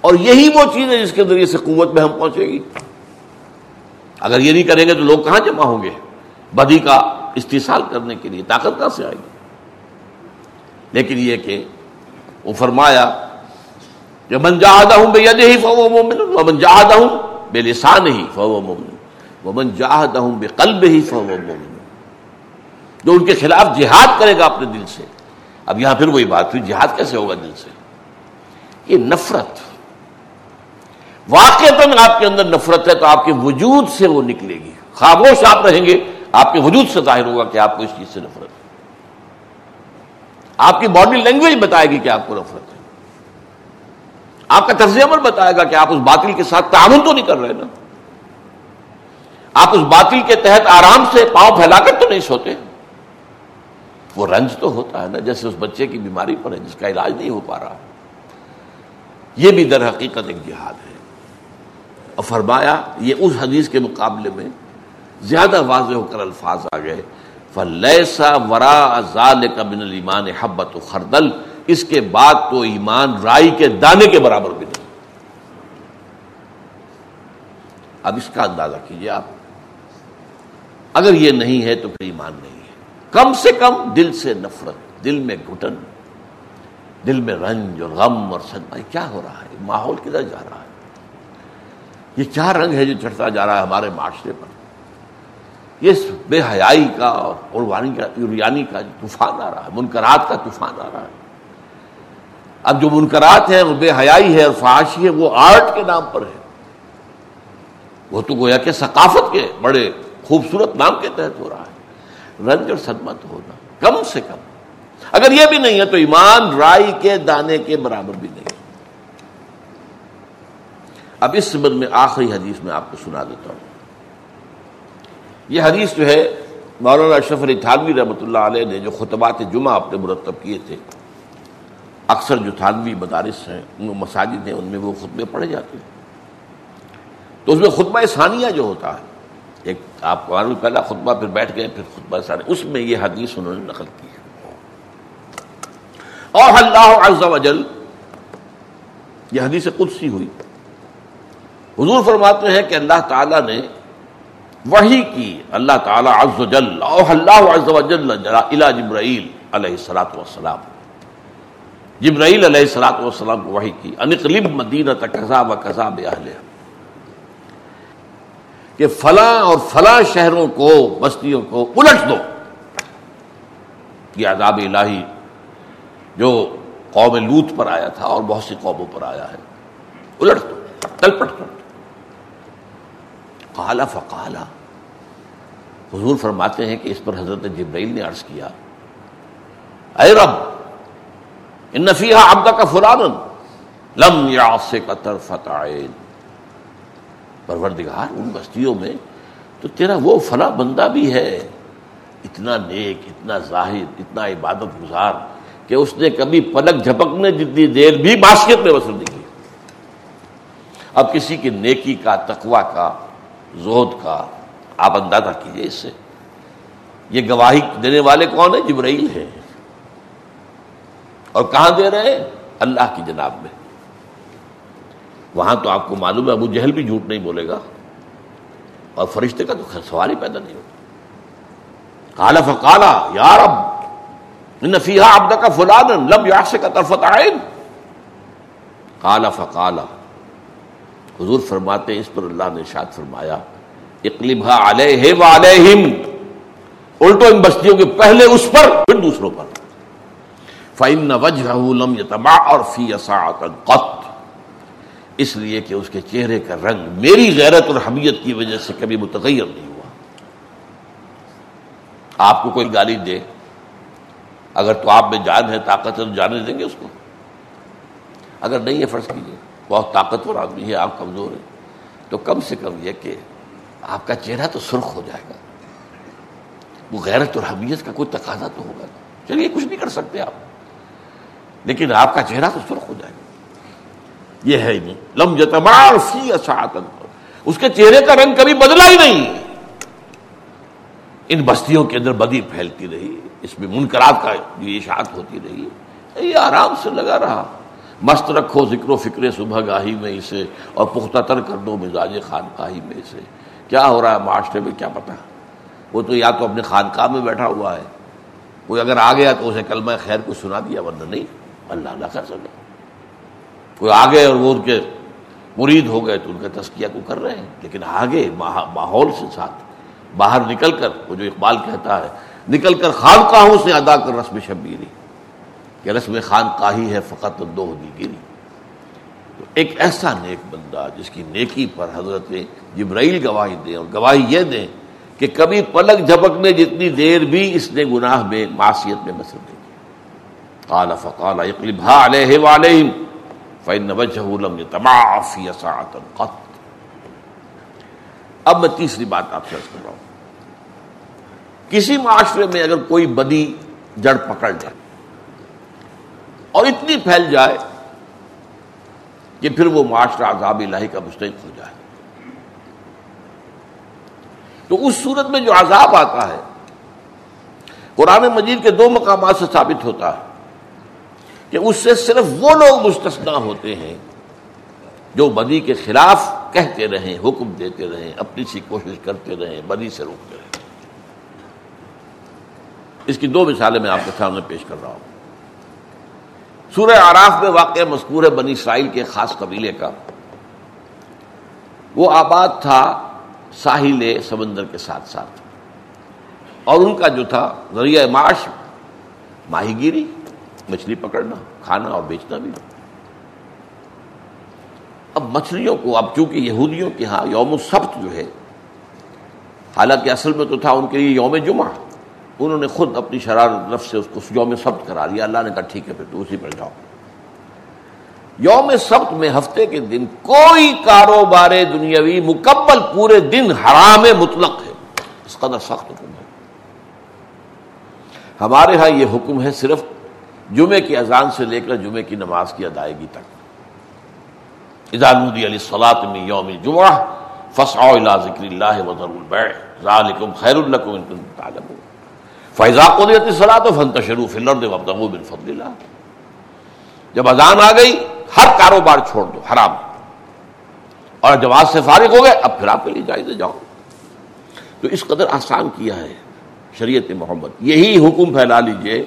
اور یہی وہ چیز ہے جس کے ذریعے سے قوت میں ہم پہنچے گی اگر یہ نہیں کریں گے تو لوگ کہاں جمع ہوں گے؟ بدی کا استحصال کرنے کے لیے، طاقت کہاں سے آئے گی؟ لیکن یہ کہ وہ فرمایا کہ من جاہدہ ہوں بے ید ہی فو مومن ومن جاہدہ ہوں بے لسان ہی فو مومن ومن جاہدہ ہوں بے قلب ہی فو مومن۔ جو ان کے خلاف جہاد کرے گا اپنے دل سے۔ اب یہاں پھر وہی بات ہوئی، جہاد کیسے ہوگا دل سے؟ یہ نفرت۔ واقع آپ کے اندر نفرت ہے تو آپ کے وجود سے وہ نکلے گی۔ خاموش آپ رہیں گے، آپ کے وجود سے ظاہر ہوگا کہ آپ کو اس چیز سے نفرت آپ کی باڈی لینگویج بتائے گی کہ آپ کو نفرت ہے۔ آپ کا طرز عمل بتائے گا کہ آپ اس باطل کے ساتھ تعاون تو نہیں کر رہے نا۔ آپ اس باطل کے تحت آرام سے پاؤں پھیلا کر تو نہیں سوتے۔ وہ رنج تو ہوتا ہے نا، جیسے اس بچے کی بیماری پر ہے، جس کا علاج نہیں ہو پا رہا۔ یہ بھی در حقیقت ایک جہاد ہے۔ اور فرمایا، یہ اس حدیث کے مقابلے میں زیادہ واضح ہو کر الفاظ آ گئے۔ فلیسا ورا ذال کا بن المان حبت و خردل اس کے بعد تو ایمان رائی کے دانے کے برابر بھی نہیں۔ اب اس کا اندازہ کیجیے آپ۔ اگر یہ نہیں ہے تو پھر ایمان نہیں ہے۔ کم سے کم دل سے نفرت، دل میں گھٹن، دل میں رنج اور غم اور سدمائی کیا ہو رہا ہے؟ ماحول کدھر جا رہا ہے؟ یہ کیا رنگ ہے جو چڑھتا جا رہا ہے ہمارے معاشرے پر؟ یہ بے حیائی کا اور قربانی کا یوریانی کا طوفان آ رہا ہے، منکرات کا طوفان آ رہا ہے۔ اب جو منکرات ہیں، وہ بے حیائی ہے اور فحاشی ہے وہ آرٹ کے نام پر ہے وہ تو گویا کہ ثقافت کے بڑے خوبصورت نام کے تحت ہو رہا ہے۔ رنج اور صدمت ہونا، کم سے کم۔ اگر یہ بھی نہیں ہے تو ایمان رائی کے دانے کے برابر بھی نہیں۔ اب اس سبب میں آخری حدیث میں آپ کو سنا دیتا ہوں۔ یہ حدیث جو ہے، مولانا اشرف علی تھانوی رحمۃ اللہ علیہ نے جو خطبات جمعہ اپنے مرتب کیے تھے، اکثر جو تھانوی مدارس ہیں، ان مساجد ہیں، ان میں وہ خطبے پڑھے جاتے ہیں۔ تو اس میں خطبہ ثانیہ جو ہوتا ہے، ایک آپ کو پہلا خطبہ پھر بیٹھ گئے، پھر خطبہ سارے اس میں یہ حدیث انہوں نے نقل کی ہے۔ اور اللہ عز و جل، یہ حدیث قدسی ہوئی۔ حضور فرماتے ہیں کہ اللہ تعالیٰ نے وہی کی اللہ تعالیٰ عز و جل اللہ عز و جل الى جبرائیل علیہ السلاۃ والسلام۔ جبرائیل علیہ السلاۃ والسلام کو وہی کی انقلب مدینہ تقزا و قذاب اہلیہ کہ فلاں اور فلاں شہروں کو، بستیوں کو الٹ دو۔ یہ عذاب الہی جو قوم لوت پر آیا تھا اور بہت سی قوموں پر آیا ہے۔ الٹ دو، تلپٹ کر کالا فقالا حضور فرماتے ہیں کہ اس پر حضرت جبرائیل نے عرض کیا، اے رب، ان نفیہ آبدہ کا فلان لم یا سے کا طرفت پروردگار، ان بستیوں میں تو تیرا وہ فلاں بندہ بھی ہے، اتنا نیک، اتنا ظاہر، اتنا عبادت گزار کہ اس نے کبھی پلک جھپکنے جتنی دیر بھی باسکت میں وصل نہیں کی۔ اب کسی کی نیکی کا تقوا کا زہد کا آپ اندازہ کیجیے اس سے۔ یہ گواہی دینے والے کون ہیں؟ جبرائیل ہیں۔ اور کہاں دے رہے ہیں؟ اللہ کی جناب میں۔ وہاں تو آپ کو معلوم ہے، ابو جہل بھی جھوٹ نہیں بولے گا۔ اور فرشتے کا تو سوال ہی پیدا نہیں ہوتا۔ کالا فکالا یار اب نفیحہ ابدا کا فلان لب یا سے کا طرفت آئے کالا فکالا حضور فرماتے اس پر اللہ نے شاد فرمایا اقلبہ علیہ و علیہم، الٹو ان بستیوں کے پہلے اس پر، پھر دوسروں پر۔ فَإِنَّ وَجْهَهُ لَمْ يَتَبَعْ اور فِي يَسَعَةً قَطْ۔ اس لیے کہ اس کے چہرے کا رنگ میری غیرت اور حمیت کی وجہ سے کبھی متغیر نہیں ہوا۔ آپ کو کوئی گالی دے، اگر تو آپ میں جان ہے، طاقت ہے تو جانے دیں گے اس کو۔ اگر نہیں ہے، فرض کیجیے بہت طاقتور آدمی ہے، آپ کمزور ہیں۔ تو کم سے کم یہ کہ آپ کا چہرہ تو سرخ ہو جائے گا۔ وہ غیرت اور حمیت کا کوئی تقاضا تو ہوگا۔ چلیے، کچھ نہیں کر سکتے آپ۔ لیکن آپ کا چہرہ تو سرخ ہو جائے گا۔ یہ ہے نہیں۔ لم جتمار فی اس کے چہرے کا رنگ کبھی بدلا ہی نہیں۔ ان بستیوں کے اندر بدی پھیلتی رہی۔ اس میں منکرات کا یہ اشاعت ہوتی رہی۔ یہ آرام سے لگا رہا۔ مست رکھو ذکر و فکر صبح گاہی میں اسے اور پختہ تر کر دو مزاج خانقاہی میں اسے۔ کیا ہو رہا ہے معاشرے میں؟ کیا پتا وہ تو یا تو اپنے خانقاہ میں بیٹھا ہوا ہے۔ کوئی اگر آ گیا تو اسے کلمہ خیر کو سنا دیا، ورنہ نہیں۔ اللہ اللہ کر سکے۔ کوئی آگے اور وہ ان کے مرید ہو گئے تو ان کا تسکیہ کو کر رہے ہیں۔ لیکن آگے ماحول سے ساتھ باہر نکل کر وہ جو اقبال کہتا ہے، نکل کر خانقاہوں سے ادا کر رسم شبیری۔ کہ رسم خانقاہی ہے فقط دو دی گری۔ ایک ایسا نیک بندہ جس کی نیکی پر حضرت جبرائیل گواہی دیں اور گواہی یہ دیں کہ کبھی پلک جھپکنے جتنی دیر بھی اس نے گناہ میں معاشیت میں مسل دی قال فقال اقلبها علیہ وعلیہم فَإِنَّ وَجْهُ لَمْ يَتَمَعَ فِي سَاعَةً قَطْ۔ اب میں تیسری بات آپ سے کر رہا ہوں۔ کسی معاشرے میں اگر کوئی بدی جڑ پکڑ جائے اور اتنی پھیل جائے کہ پھر وہ معاشرہ عذاب الہی کا مستحق ہو جائے۔ تو اس صورت میں جو عذاب آتا ہے، قرآن مجید کے دو مقامات سے ثابت ہوتا ہے کہ اس سے صرف وہ لوگ مستثنا ہوتے ہیں جو بدی کے خلاف کہتے رہیں، حکم دیتے رہیں، اپنی سی کوشش کرتے رہیں بدی سے روکتے رہیں۔ اس کی دو مثالیں میں آپ کے سامنے پیش کر رہا ہوں۔ سورہ آراف میں واقع مذکور ہے بنی اسرائیل کے خاص قبیلے کا۔ وہ آباد تھا ساحل سمندر کے ساتھ ساتھ۔ اور ان کا جو تھا ذریعہ معاش، ماہی گیری، مچھلی پکڑنا، کھانا اور بیچنا بھی۔ اب مچھلیوں کو، اب چونکہ یہودیوں کے ہاں یوم سبت جو ہے، حالانکہ اصل میں تو تھا ان کے لیے یوم جمعہ۔ انہوں نے خود اپنی شرارت نفس سے اس کو یوم سبت کرا دیا اللہ نے کہا ٹھیک ہے، پھر تو اسی پر جاؤ۔ یوم سبت میں ہفتے کے دن کوئی کاروبار دنیاوی مکمل پورے دن حرام مطلق ہے۔ اس قدر سخت حکم ہے۔ ہمارے ہاں یہ حکم ہے صرف جمعے کی اذان سے لے کر جمعے کی نماز کی ادائیگی تک۔ ادانودی علی سلاط میں یوم جمعہ فسع ذکر اللہ وزر البیع۔ ذالکم خیر الکم ان کنتم تعلمون۔ فیضا قدرت سلاط و فن تشروف فضل اللہ جب اذان آ گئی، ہر کاروبار چھوڑ دو، حرام۔ اور جماعت سے فارغ ہو گئے، اب پھر آپ کے لیے جائزے جاؤ۔ تو اس قدر آسان کیا ہے شریعت محمد۔ یہی حکم پھیلا لیجیے۔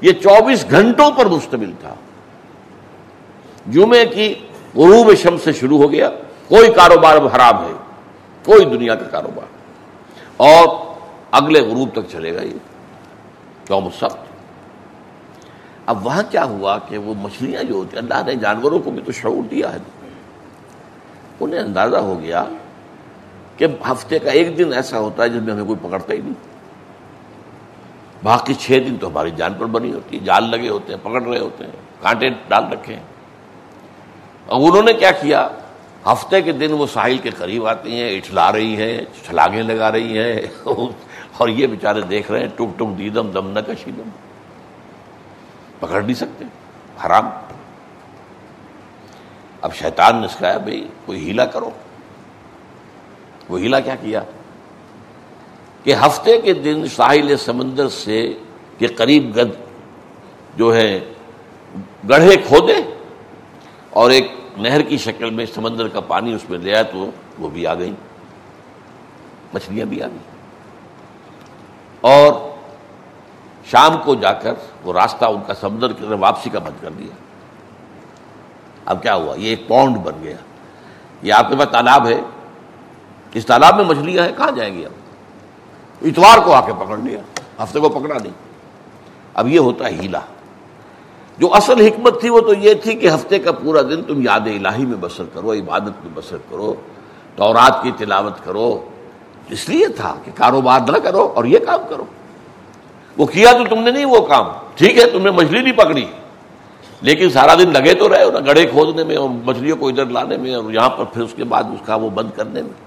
یہ چوبیس گھنٹوں پر مشتمل تھا۔ جمعے کی غروب شم سے شروع ہو گیا۔ کوئی کاروبار اب حرام ہے، کوئی دنیا کا کاروبار۔ اور اگلے غروب تک چلے گا یہ۔ یوم سخت۔ اب وہاں کیا ہوا کہ وہ مچھلیاں جو ہوتی اللہ نے جانوروں کو بھی تو شعور دیا ہے۔ انہیں اندازہ ہو گیا کہ ہفتے کا ایک دن ایسا ہوتا ہے جس میں ہمیں کوئی پکڑتا ہی نہیں۔ باقی چھ دن تو ہماری جان پر بنی ہوتی ہے، جال لگے ہوتے ہیں، پکڑ رہے ہوتے ہیں، کانٹے ڈال رکھے ہیں۔ اور انہوں نے کیا کیا؟ ہفتے کے دن وہ ساحل کے قریب آتی ہیں، اٹھلا رہی ہیں، چھلاگیں لگا رہی ہیں اور یہ بیچارے دیکھ رہے ہیں ٹک ٹک دیدم، دم نہ کشیدم۔ پکڑ نہیں سکتے، حرام۔ اب شیطان نے سکھایا بھائی کوئی ہیلا کرو۔ وہ ہیلا کیا کیا؟ کہ ہفتے کے دن ساحل سمندر سے کے قریب گد جو ہے، گڑھے کھودے اور ایک نہر کی شکل میں سمندر کا پانی اس میں لے آیا تو وہ بھی آ گئی۔ مچھلیاں بھی آ گئی۔ اور شام کو جا کر وہ راستہ ان کا سمندر کی طرف واپسی کا بند کر دیا۔ اب کیا ہوا؟ یہ ایک پاؤنڈ بن گیا۔ یہ آپ کے پاس تالاب ہے۔ اس تالاب میں مچھلیاں ہیں، کہاں جائیں گی اب؟ اتوار کو آ کے پکڑ لیا، ہفتے کو پکڑا نہیں۔ اب یہ ہوتا ہے ہیلا۔ جو اصل حکمت تھی وہ تو یہ تھی کہ ہفتے کا پورا دن تم یاد الہی میں بسر کرو، عبادت میں بسر کرو، تورات کی تلاوت کرو اس لیے تھا کہ کاروبار نہ کرو اور یہ کام کرو۔ وہ کیا تو تم نے نہیں وہ کام۔ ٹھیک ہے، تم نے مچھلی نہیں پکڑی۔ لیکن سارا دن لگے تو رہے نا گڑھے کھودنے میں اور مچھلیوں کو ادھر لانے میں اور یہاں پر پھر اس کے بعد اس کا وہ بند کرنے میں۔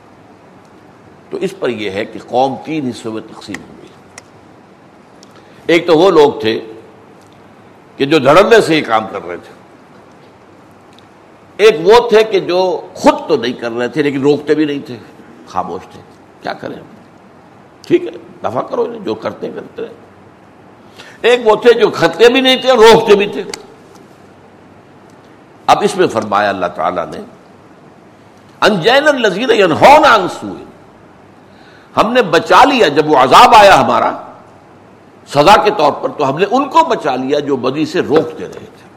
تو اس پر یہ ہے کہ قوم تین حصوں میں تقسیم ہوئی ایک تو وہ لوگ تھے کہ جو دھڑنے سے ہی کام کر رہے تھے۔ ایک وہ تھے کہ جو خود تو نہیں کر رہے تھے، لیکن روکتے بھی نہیں تھے، خاموش تھے۔ کیا کریں؟ ٹھیک ہے دفاع کرو جو کرتے کرتے رہے ایک وہ تھے جو کھتے بھی نہیں تھے، روکتے بھی تھے۔ اب اس میں فرمایا اللہ تعالی نے، انجین الزیر ہم نے بچا لیا، جب وہ عذاب آیا ہمارا، سزا کے طور پر تو ہم نے ان کو بچا لیا جو بدی سے روکتے رہے تھے۔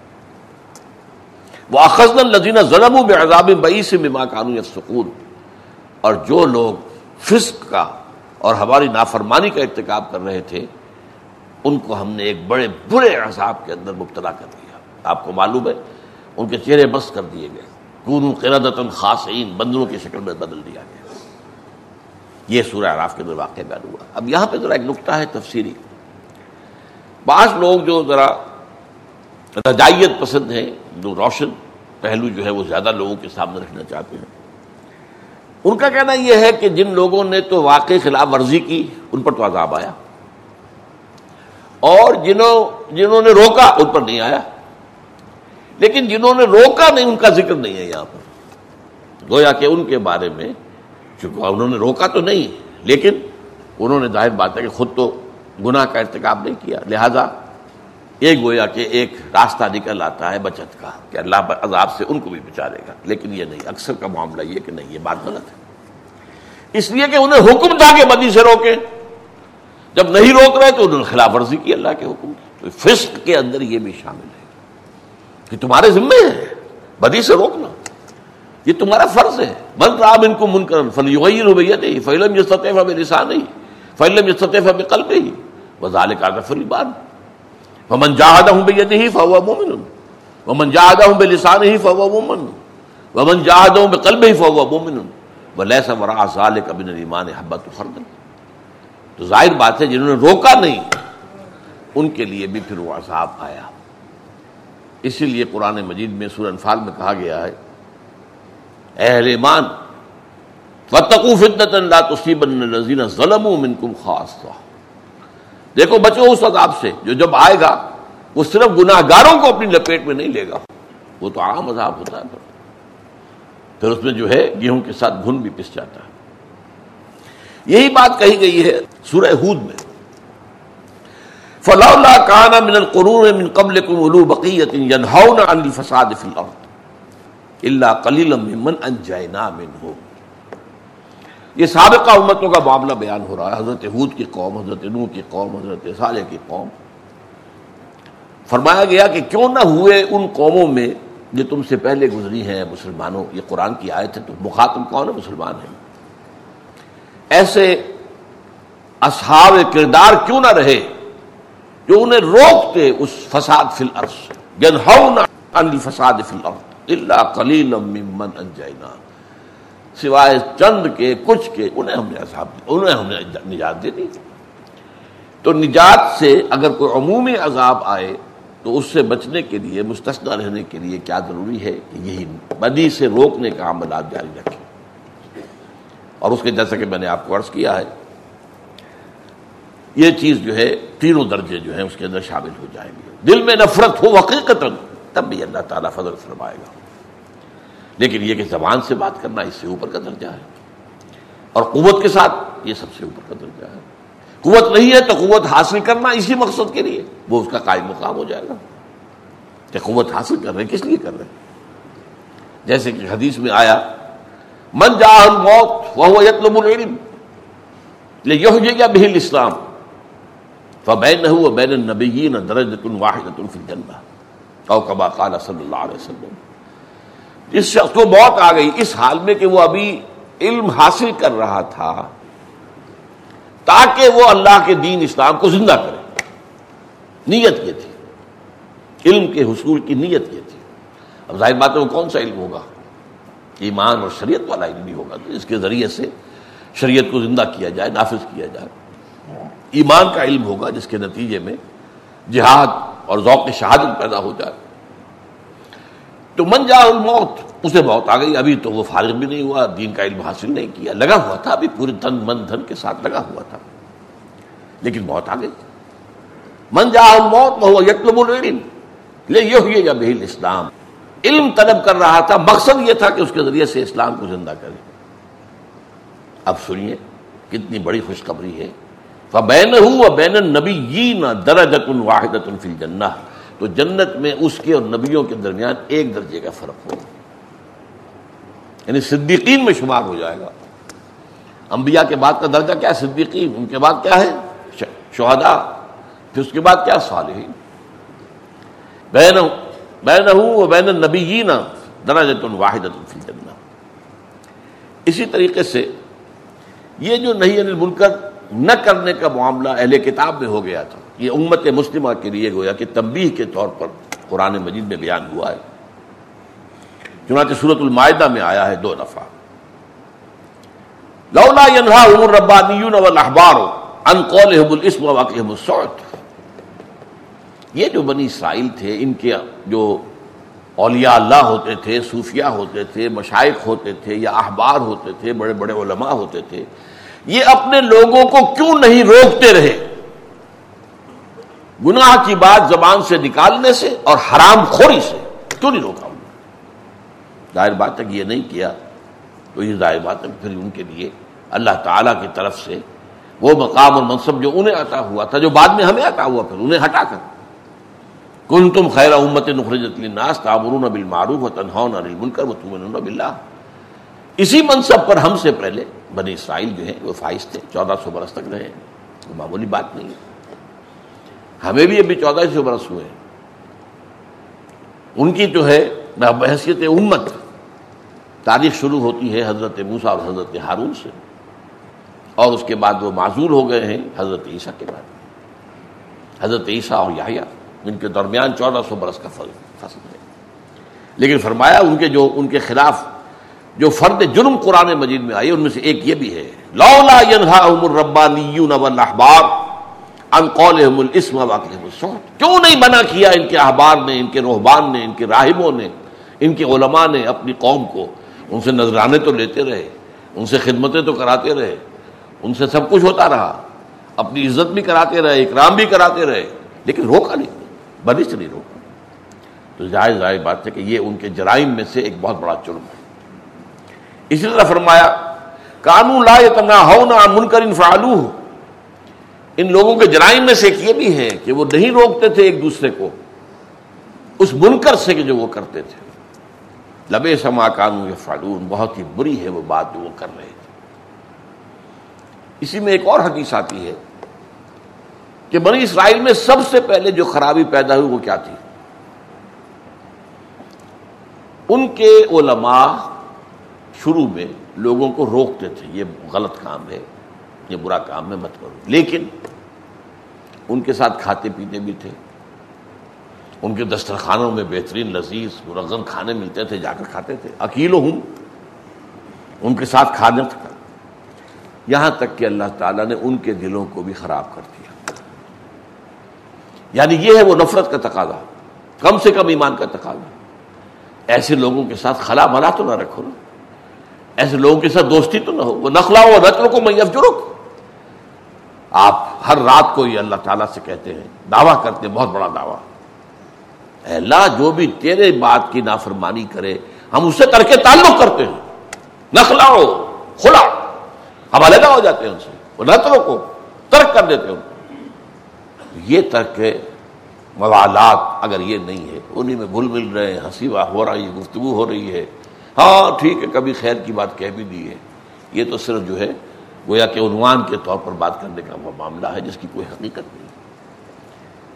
وہ اخذ الزین ظلم میں عذاب بئی سے مما قانون سکون اور جو لوگ فسق کا اور ہماری نافرمانی کا ارتکاب کر رہے تھے، ان کو ہم نے ایک بڑے برے عذاب کے اندر مبتلا کر دیا۔ آپ کو معلوم ہے، ان کے چہرے بس کر دیے گئے۔ کونو قردتن خاصین بندروں کی شکل میں بدل دیا گیا۔ یہ سورہ عراف کے اندر واقع بیان ہوا۔ اب یہاں پہ ذرا ایک نقطہ ہے تفسیری۔ بعض لوگ جو ذرا رجائیت پسند ہیں، جو روشن پہلو جو ہے، وہ زیادہ لوگوں کے سامنے رکھنا چاہتے ہیں۔ ان کا کہنا یہ ہے کہ جن لوگوں نے تو واقع خلاف ورزی کی، ان پر تو عذاب آیا۔ اور جنہوں جنہوں نے روکا، ان پر نہیں آیا۔ لیکن جنہوں نے روکا نہیں، ان کا ذکر نہیں ہے یہاں پر۔ گویا کہ ان کے بارے میں چونکہ انہوں نے روکا تو نہیں، لیکن انہوں نے ظاہر بات ہے کہ خود تو گناہ کا ارتکاب نہیں کیا۔ لہذا ایک گویا کہ ایک راستہ نکل آتا ہے بچت کا کہ اللہ عذاب سے ان کو بھی بچارے گا لیکن یہ نہیں، اکثر کا معاملہ یہ کہ نہیں، یہ بات غلط ہے۔ اس لیے کہ انہیں حکم تھا کہ بدی سے روکے جب نہیں روک رہے تو انہوں نے خلاف ورزی کی، اللہ کے حکم کی۔ تو فسق کے اندر یہ بھی شامل ہے کہ تمہارے ذمے ہے، بدی سے روکنا۔ یہ تمہارا فرض ہے۔ من رام ان کو من کر فلی رویہ نہیں فیلم یہ سطح نہیں فیلم یہ سطح قلب ہی وزال کا فلی بان ومن جاہدہ ہوں بے نہیں فوا مومن. ومن جاہدہ ہوں بے لسان ہی فوا مومن. ومن جاہدہ ہوں بے قلب ہی فوا مومن. ولیسا ورا ذالک ابن الایمان حبت خردل تو ظاہر بات ہے جنہوں نے روکا نہیں، ان کے لیے بھی پھر وہ عذاب آیا۔ اسی لیے قرآن مجید میں سورہ انفال میں کہا گیا ہے، اہل ایمان فتقو فتنة لا تصيبن الذين ظلموا منكم خاصة دیکھو بچو اس عذاب سے جو جب آئے گا، وہ صرف گناہ گاروں کو اپنی لپیٹ میں نہیں لے گا۔ وہ تو عام عذاب ہوتا ہے۔ پھر اس میں جو ہے، گیہوں کے ساتھ گھن بھی پس جاتا ہے۔ یہی بات کہی گئی ہے سورہ ہود میں۔ فلولا کانا من القرون من قبلكم اولو بقیت ينهون عن الفساد في الارض الا قليلا ممن انجينا منهم یہ سابقہ امتوں کا معاملہ بیان ہو رہا ہے۔ حضرت حود کی قوم، حضرت نو کی قوم، حضرت صالح کی قوم۔ فرمایا گیا کہ کیوں نہ ہوئے ان قوموں میں جو تم سے پہلے گزری ہیں مسلمانوں، یہ قرآن کی آیت ہے، تو مخاطب کون ہے؟ مسلمان ہیں۔ ایسے اصحاب کردار کیوں نہ رہے جو انہیں روکتے اس فساد فی الارض فساد فی الارض۔ اللہ کلیل ممن انجینا سوائے چند کے، کچھ کے، انہیں ہم نے عذاب انہیں ہم نے نجات دے دی۔ تو نجات سے اگر کوئی عمومی عذاب آئے، تو اس سے بچنے کے لیے مستثنا رہنے کے لیے کیا ضروری ہے کہ یہی بدی سے روکنے کا عملات جاری رکھیں۔ اور اس کے جیسا کہ میں نے آپ کو عرض کیا ہے، یہ چیز جو ہے، تینوں درجے جو ہیں، اس کے اندر شامل ہو جائیں گے دل میں نفرت ہو حقیقت تب بھی اللہ تعالیٰ فضل فرمائے گا۔ لیکن یہ کہ زبان سے بات کرنا اس سے اوپر کا درجہ ہے۔ اور قوت کے ساتھ یہ سب سے اوپر کا درجہ ہے۔ قوت نہیں ہے تو قوت حاصل کرنا اسی مقصد کے لیے۔ وہ اس کا قائم مقام ہو جائے گا۔ کہ قوت حاصل کر رہے کس لیے کر رہے جیسے کہ حدیث میں آیا، من جا موت وہ یتلب العلم یہ بہل اسلام فبین ہو بین النبیین درجت واحدۃ فی الجنہ او کما قال صلی اللہ علیہ وسلم اس شخص کو موت آ گئی۔ اس حال میں کہ وہ ابھی علم حاصل کر رہا تھا تاکہ وہ اللہ کے دین اسلام کو زندہ کرے۔ نیت یہ تھی۔ علم کے حصول کی نیت یہ تھی۔ اب ظاہر بات ہے وہ کون سا علم ہوگا؟ ایمان اور شریعت والا علم بھی ہوگا۔ اس کے ذریعے سے شریعت کو زندہ کیا جائے، نافذ کیا جائے۔ ایمان کا علم ہوگا جس کے نتیجے میں جہاد اور ذوق شہادت پیدا ہو جائے۔ تو من جا الموت، اسے موت آ گئی، ابھی تو وہ فارغ بھی نہیں ہوا، دین کا علم حاصل نہیں کیا، لگا ہوا تھا ابھی پورے دن من دھن کے ساتھ لگا ہوا تھا، لیکن موت آ گئی۔ من جا الموت وہ یکلب العلم، لے یہ ہوئی یا بہل اسلام۔ علم طلب کر رہا تھا، مقصد یہ تھا کہ اس کے ذریعے سے اسلام کو زندہ کرے۔ اب سنیے کتنی بڑی خوشخبری ہے۔ بین ہوں بین نبی درجت واحد فی جنہ تو جنت میں اس کے اور نبیوں کے درمیان ایک درجے کا فرق ہوگا یعنی صدیقین میں شمار ہو جائے گا۔ انبیاء کے بعد کا درجہ کیا ہے؟ صدیقین۔ ان کے بعد کیا ہے؟ شہدا پھر اس کے بعد کیا؟ صالحین۔ بین بین ہوں بین نبی درجت واحد فی جنہ اسی طریقے سے یہ جو نہیں انل منکر نہ کرنے کا معاملہ اہل کتاب میں ہو گیا تھا۔ یہ امت مسلمہ کے لیے گویا کہ تبلیغ کے طور پر قرآن مجید میں بیان ہوا ہے۔ چنانچہ صورت المائدہ میں آیا ہے دو دفعہ لولا ينهاهم الربانيون والاحبار عن قولهم الاسم وواقعهم الصوت یہ جو بنی اسرائیل تھے، ان کے جو اولیاء اللہ ہوتے تھے صوفیہ ہوتے تھے، مشائق ہوتے تھے یا احبار ہوتے تھے، بڑے بڑے علماء ہوتے تھے، یہ اپنے لوگوں کو کیوں نہیں روکتے رہے؟ گناہ کی بات زبان سے نکالنے سے اور حرام خوری سے کیوں نہیں روکا ظاہر بات ہے کہ یہ نہیں کیا تو یہ ظاہر بات ہے پھر ان کے لیے اللہ تعالیٰ کی طرف سے وہ مقام اور منصب جو انہیں عطا ہوا تھا، جو بعد میں ہمیں عطا ہوا پھر انہیں ہٹا کر۔ کن تم خیر امت نخرجت للناس تعمرون بالمعروف وتنهون عن المنکر وتؤمنون بالله اسی منصب پر ہم سے پہلے بنی اسرائیل جو ہیں وہ فائز تھے، چودہ سو برس تک رہے وہ معمولی بات نہیں ہے۔ ہمیں بھی ابھی چودہ سو برس ہوئے ان کی جو ہے بحثیت امت، تاریخ شروع ہوتی ہے حضرت موسا اور حضرت ہارون سے۔ اور اس کے بعد وہ معذور ہو گئے ہیں حضرت عیسیٰ کے بعد۔ حضرت عیسیٰ اور یاہیا ان کے درمیان چودہ سو برس کا فصل ہے۔ لیکن فرمایا ان کے جو ان کے خلاف جو فرد جرم قرآن مجید میں آئی ان میں سے ایک یہ بھی ہے۔ لولا ان قولهم الاسم الصوت کیوں نہیں منع کیا ان کے احبار نے، ان کے روحبان نے، ان کے راہبوں نے، ان کے علماء نے اپنی قوم کو؟ ان سے نذرانے تو لیتے رہے، ان سے خدمتیں تو کراتے رہے، ان سے سب کچھ ہوتا رہا۔ اپنی عزت بھی کراتے رہے، اکرام بھی کراتے رہے، لیکن روکا نہیں بنش نہیں روکا۔ تو جائز ظاہر بات ہے کہ یہ ان کے جرائم میں سے ایک بہت بڑا جرم ہے۔ اسی طرح فرمایا، کانو لا تنا ہو نہ منکر انفعالو ان لوگوں کے جرائم میں سے ایک یہ بھی ہے کہ وہ نہیں روکتے تھے ایک دوسرے کو، اس منکر سے کہ جو وہ کرتے تھے۔ لبے سما کانو یا فالون بہت ہی بری ہے وہ بات جو وہ کر رہے تھے۔ اسی میں ایک اور حدیث آتی ہے کہ بنی اسرائیل میں سب سے پہلے جو خرابی پیدا ہوئی وہ کیا تھی؟ ان کے علماء شروع میں لوگوں کو روکتے تھے، یہ غلط کام ہے۔ یہ برا کام ہے مت کرو لیکن ان کے ساتھ کھاتے پیتے بھی تھے۔ ان کے دسترخانوں میں بہترین لذیذ مرغن کھانے ملتے تھے، جا کر کھاتے تھے۔ اکیلو ہوں، ان کے ساتھ کھانے تھا۔ یہاں تک کہ اللہ تعالیٰ نے ان کے دلوں کو بھی خراب کر دیا۔ یعنی یہ ہے وہ نفرت کا تقاضا، کم سے کم ایمان کا تقاضا۔ ایسے لوگوں کے ساتھ خلا ملا تو نہ رکھو نا۔ ایسے لوگوں کے ساتھ دوستی تو نہ ہو۔ وہ نخلا ہو رتر کو میں جرک آپ ہر رات کو یہ اللہ تعالیٰ سے کہتے ہیں، دعویٰ کرتے ہیں، بہت بڑا دعویٰ۔ اللہ، جو بھی تیرے بات کی نافرمانی کرے، ہم اس سے کر کے تعلق کرتے ہیں۔ نخلا کھلا ہم علیحدہ ہو جاتے ہیں ان سے، وہ نتروں کو ترک کر دیتے ہیں یہ ترک موالات اگر یہ نہیں ہے انہیں میں بھول مل رہے ہیں ہنسی ہو رہی ہے، گفتگو ہو رہی ہے۔ ہاں ٹھیک ہے، کبھی خیر کی بات کہہ بھی دی ہے۔ یہ تو صرف جو ہے گویا کہ عنوان کے طور پر بات کرنے کا وہ معاملہ ہے جس کی کوئی حقیقت نہیں۔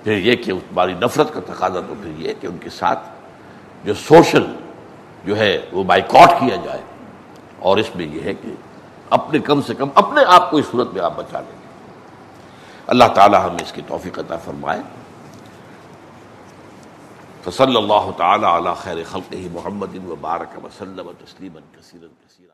پھر یہ کہ تمہاری نفرت کا تقاضا تو پھر یہ کہ ان کے ساتھ جو سوشل جو ہے وہ بائیکاٹ کیا جائے۔ اور اس میں یہ ہے کہ اپنے کم سے کم اپنے آپ کو اس صورت میں آپ بچا لیں۔ گے اللہ تعالی ہمیں اس کی توفیق عطا فرمائے۔ فصلی اللہ تعالی علی خیر خلقہ محمد و بارک وسلم تسلیما کثیرا کثیرا۔